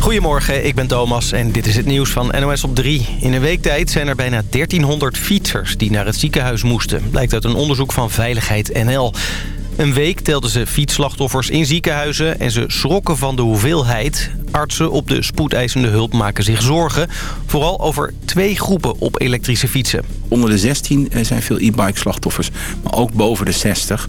Goedemorgen, ik ben Thomas en dit is het nieuws van NOS op 3. In een week tijd zijn er bijna 1300 fietsers die naar het ziekenhuis moesten. Blijkt uit een onderzoek van Veiligheid NL. Een week telden ze fietsslachtoffers in ziekenhuizen en ze schrokken van de hoeveelheid. Artsen op de spoedeisende hulp maken zich zorgen. Vooral over twee groepen op elektrische fietsen. Onder de 16 eh, zijn veel e-bike slachtoffers, maar ook boven de 60.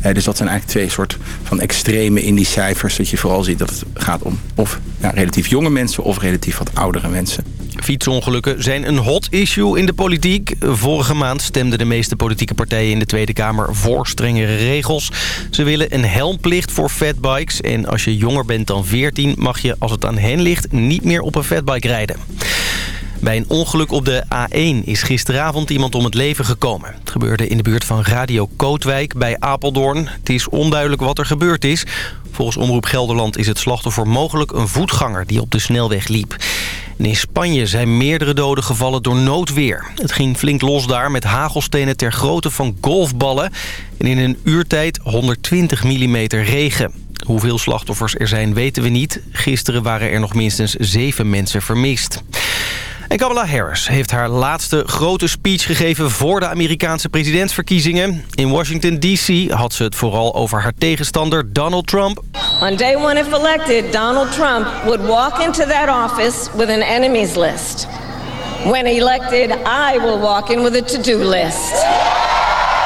Eh, dus dat zijn eigenlijk twee soort van extreme in die cijfers. Dat je vooral ziet dat het gaat om of ja, relatief jonge mensen of relatief wat oudere mensen. Fietsongelukken zijn een hot issue in de politiek. Vorige maand stemden de meeste politieke partijen in de Tweede Kamer voor strengere regels. Ze willen een helmplicht voor fatbikes. En als je jonger bent dan 14 mag je, als het aan hen ligt, niet meer op een fatbike rijden. Bij een ongeluk op de A1 is gisteravond iemand om het leven gekomen. Het gebeurde in de buurt van Radio Kootwijk bij Apeldoorn. Het is onduidelijk wat er gebeurd is. Volgens Omroep Gelderland is het slachtoffer mogelijk een voetganger die op de snelweg liep. In Spanje zijn meerdere doden gevallen door noodweer. Het ging flink los daar met hagelstenen ter grootte van golfballen. En in een uurtijd 120 mm regen. Hoeveel slachtoffers er zijn weten we niet. Gisteren waren er nog minstens zeven mensen vermist. En Kamala Harris heeft haar laatste grote speech gegeven voor de Amerikaanse presidentsverkiezingen. In Washington D.C. had ze het vooral over haar tegenstander Donald Trump. On day one if elected, Donald Trump would walk into that office with an enemies list. When elected, I will walk in with a to-do list.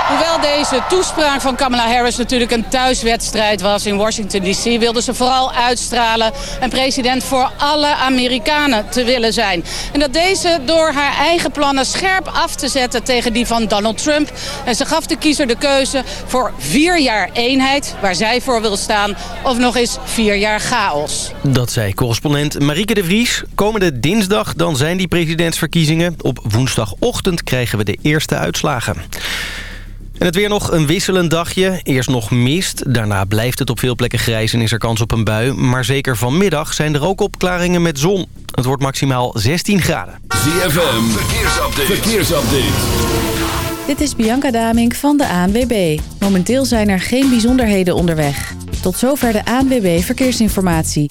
Hoewel deze toespraak van Kamala Harris natuurlijk een thuiswedstrijd was in Washington D.C... wilde ze vooral uitstralen een president voor alle Amerikanen te willen zijn. En dat deze door haar eigen plannen scherp af te zetten tegen die van Donald Trump. En ze gaf de kiezer de keuze voor vier jaar eenheid, waar zij voor wil staan... of nog eens vier jaar chaos. Dat zei correspondent Marieke de Vries. Komende dinsdag dan zijn die presidentsverkiezingen. Op woensdagochtend krijgen we de eerste uitslagen. En het weer nog een wisselend dagje. Eerst nog mist. Daarna blijft het op veel plekken grijs en is er kans op een bui. Maar zeker vanmiddag zijn er ook opklaringen met zon. Het wordt maximaal 16 graden. ZFM, verkeersupdate. verkeersupdate. Dit is Bianca Damink van de ANWB. Momenteel zijn er geen bijzonderheden onderweg. Tot zover de ANWB Verkeersinformatie.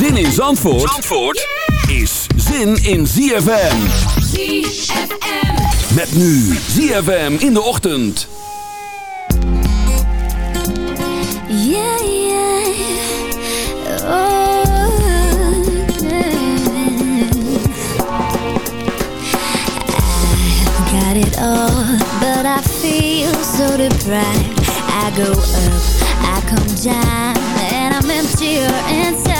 Zin in Zandvoort, Zandvoort is zin in ZFM. ZFM. Met nu ZFM in de ochtend. Yeah, yeah. Oh, I've got it all, but I feel so deprived. I go up, I come down, and I'm emptier inside.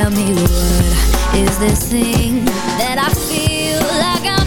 Tell me what is this thing that I feel like I'm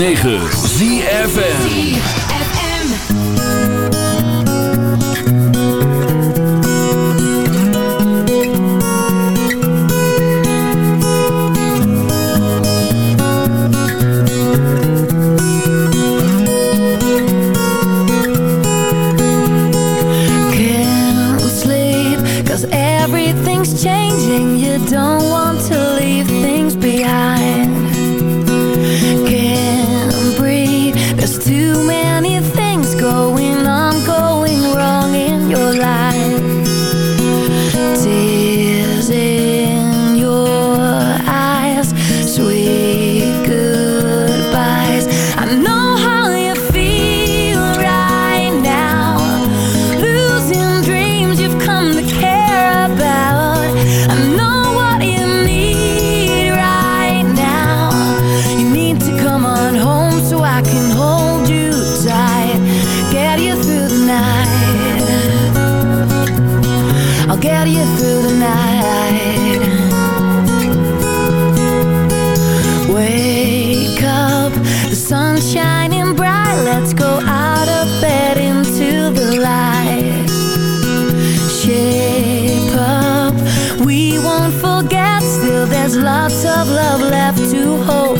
106.9 lots of love left to hold.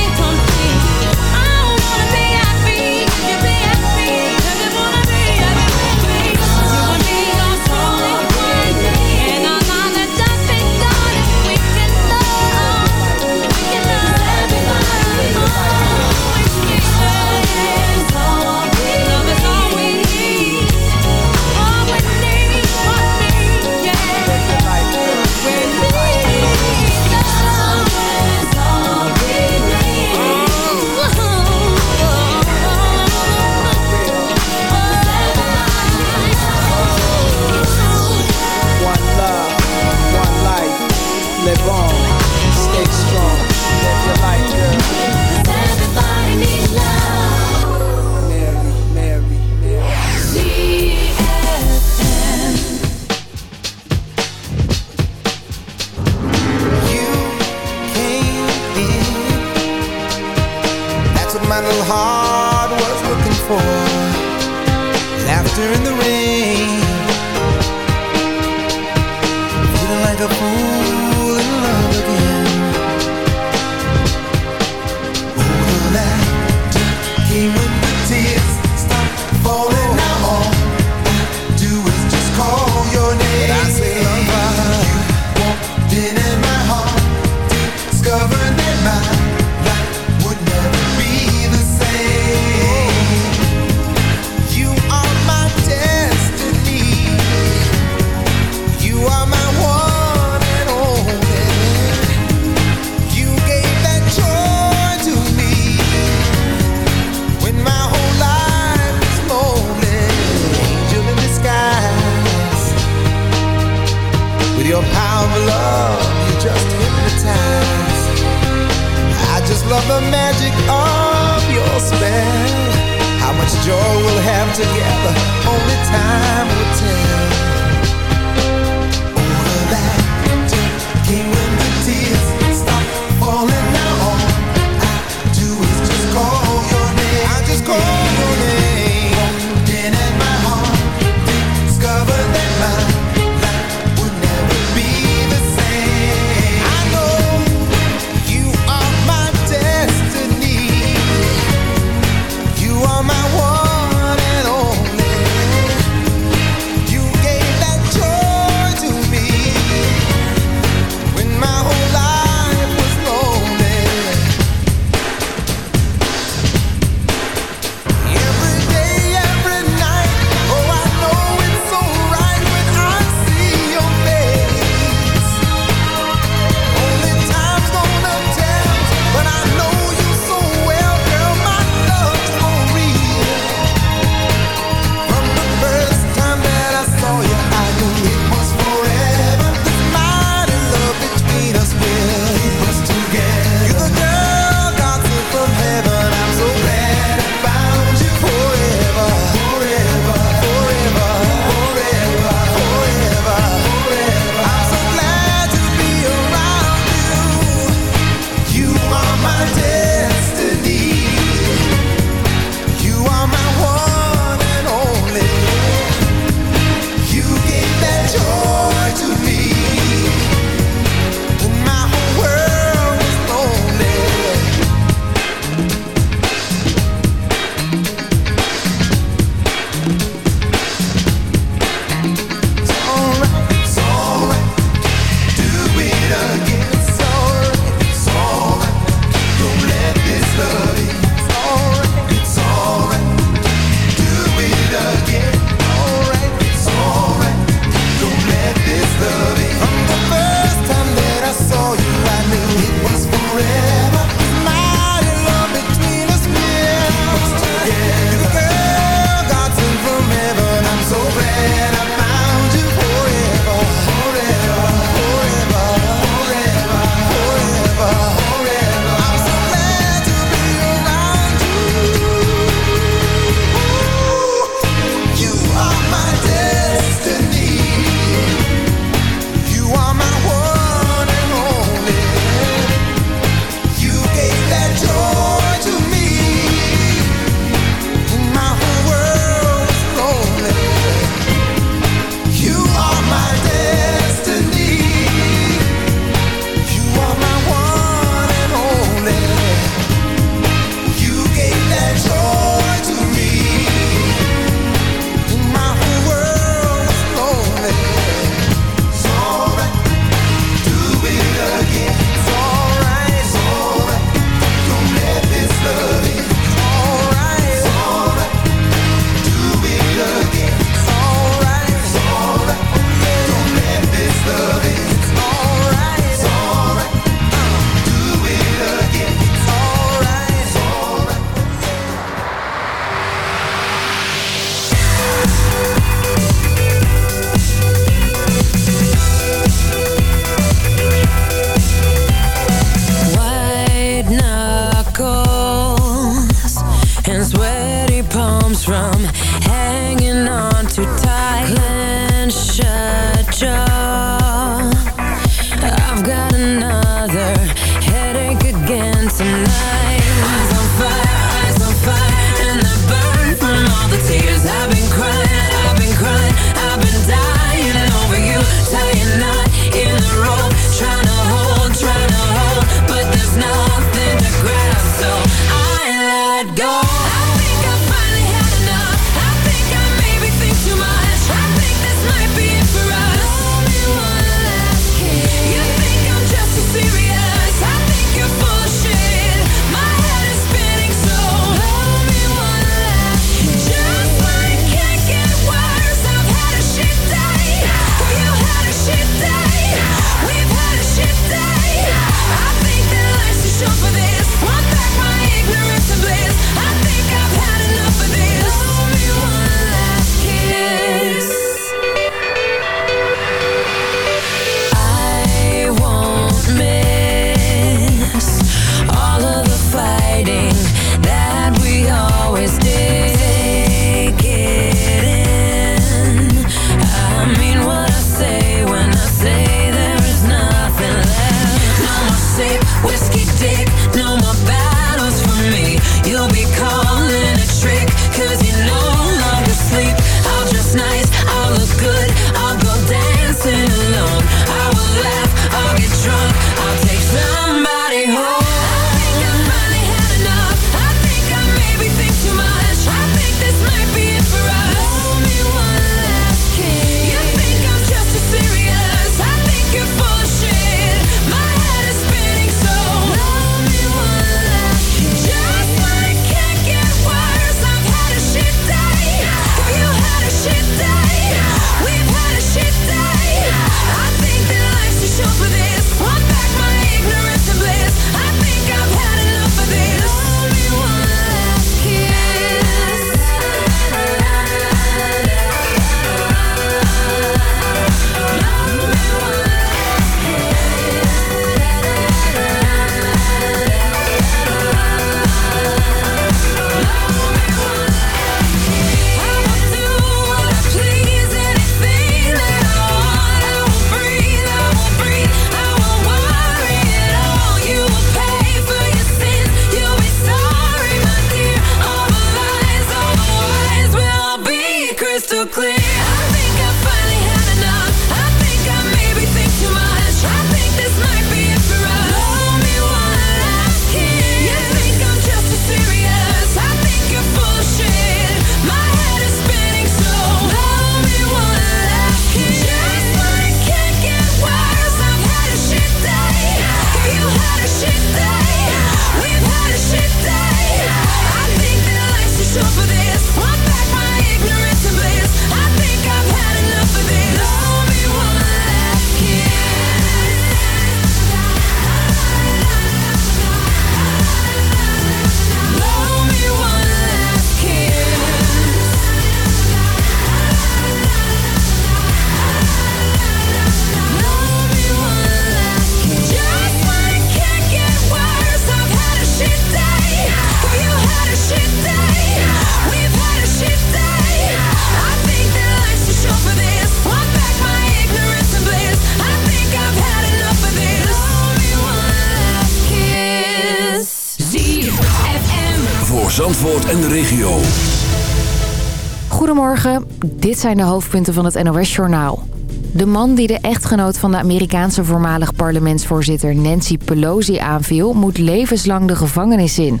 dit zijn de hoofdpunten van het NOS-journaal. De man die de echtgenoot van de Amerikaanse voormalig parlementsvoorzitter Nancy Pelosi aanviel... moet levenslang de gevangenis in.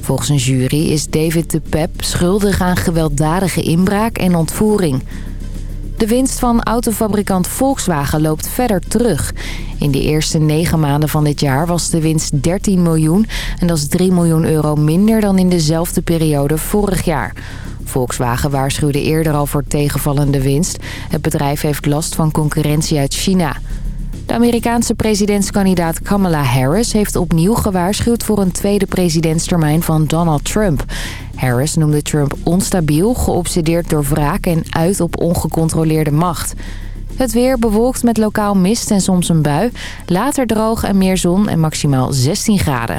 Volgens een jury is David de Pep schuldig aan gewelddadige inbraak en ontvoering. De winst van autofabrikant Volkswagen loopt verder terug. In de eerste negen maanden van dit jaar was de winst 13 miljoen... en dat is 3 miljoen euro minder dan in dezelfde periode vorig jaar. Volkswagen waarschuwde eerder al voor tegenvallende winst. Het bedrijf heeft last van concurrentie uit China. De Amerikaanse presidentskandidaat Kamala Harris heeft opnieuw gewaarschuwd voor een tweede presidentstermijn van Donald Trump. Harris noemde Trump onstabiel, geobsedeerd door wraak en uit op ongecontroleerde macht. Het weer bewolkt met lokaal mist en soms een bui. Later droog en meer zon en maximaal 16 graden.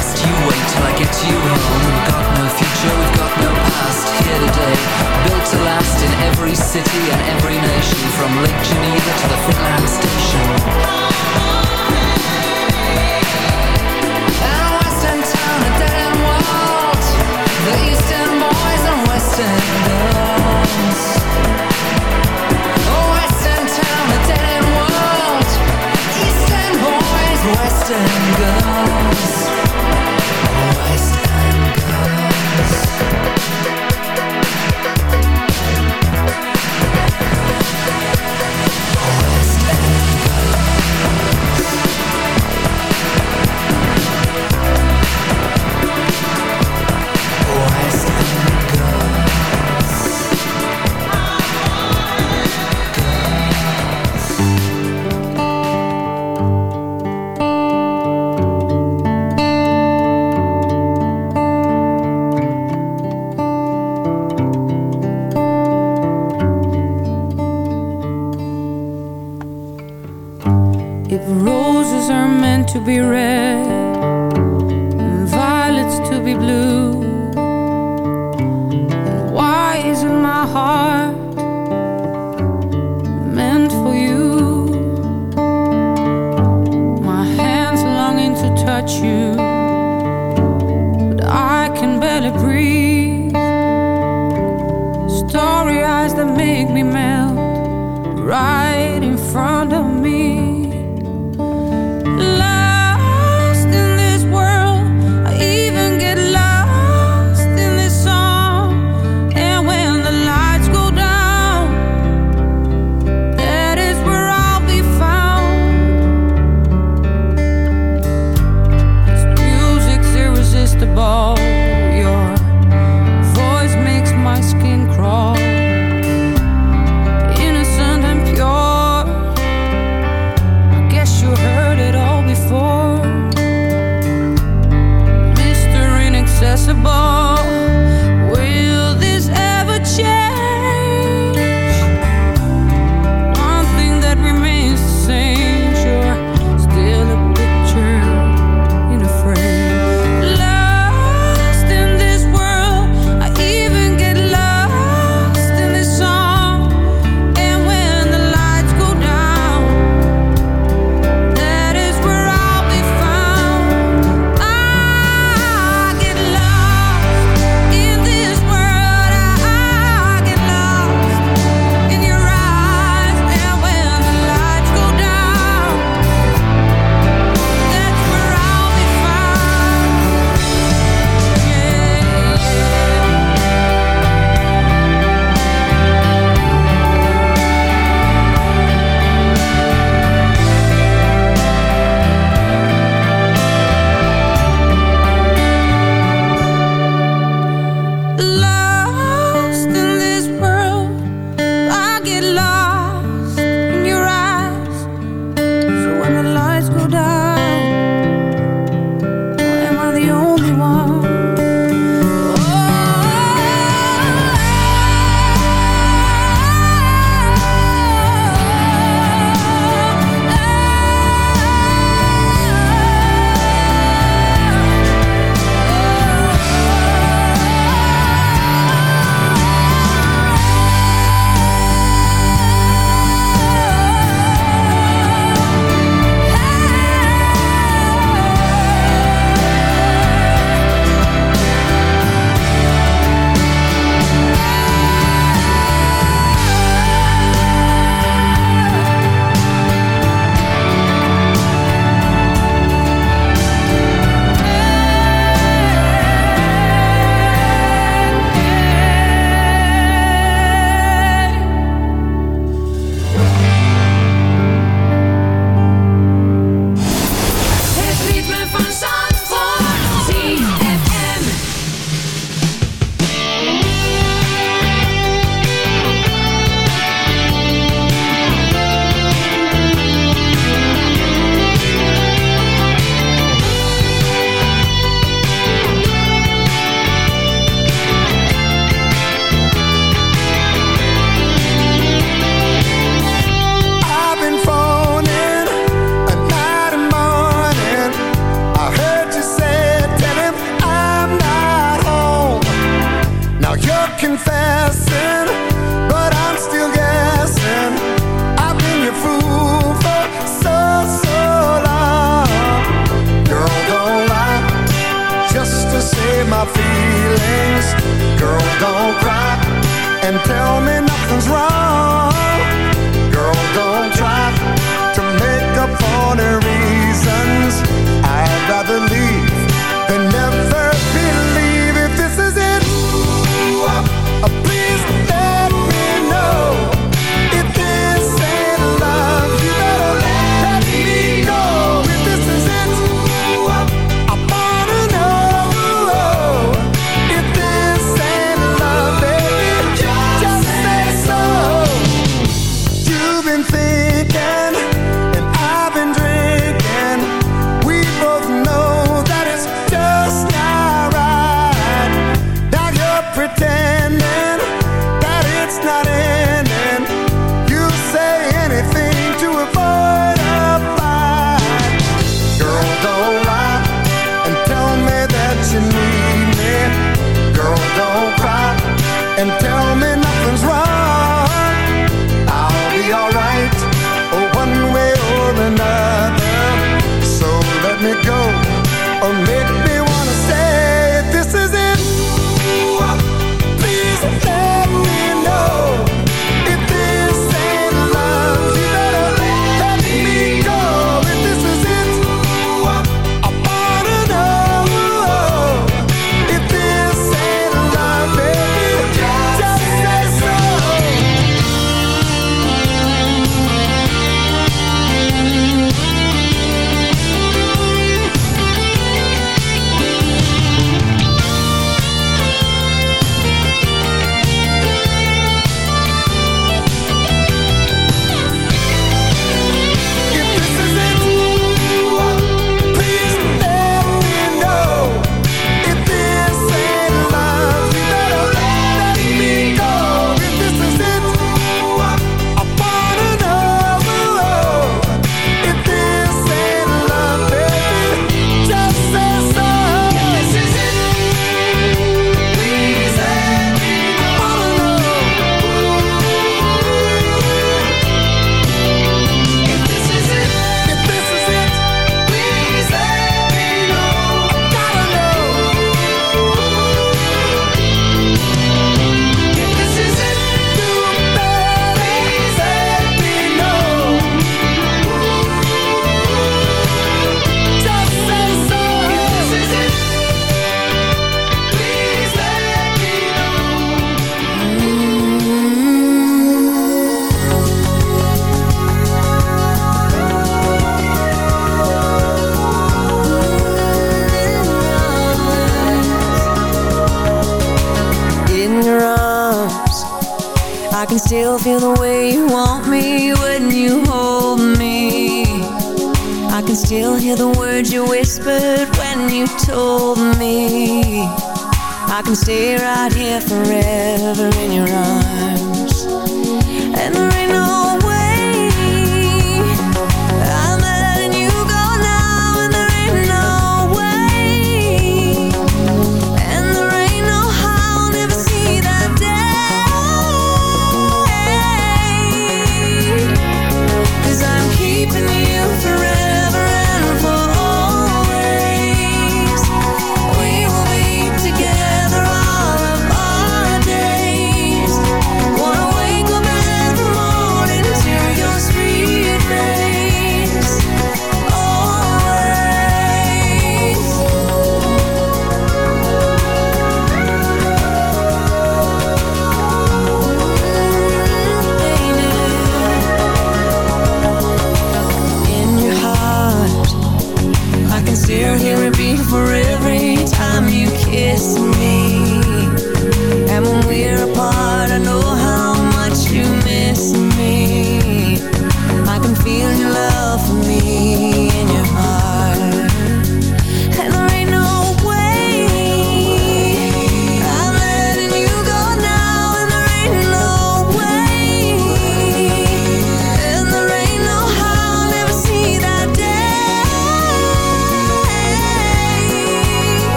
Just you wait till I get you home We've got no future, we've got no past. Here today, built to last in every city and every nation. From Lake Geneva to the Finland Station. And western town, a dead end world The eastern boys and western girls western town, a dead end world Eastern boys, western girls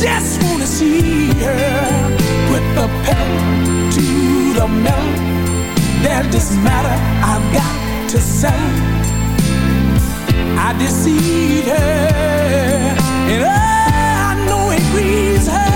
just wanna see her put the pedal to the metal. There's this matter I've got to sell. I deceived her, and I know it grieves her.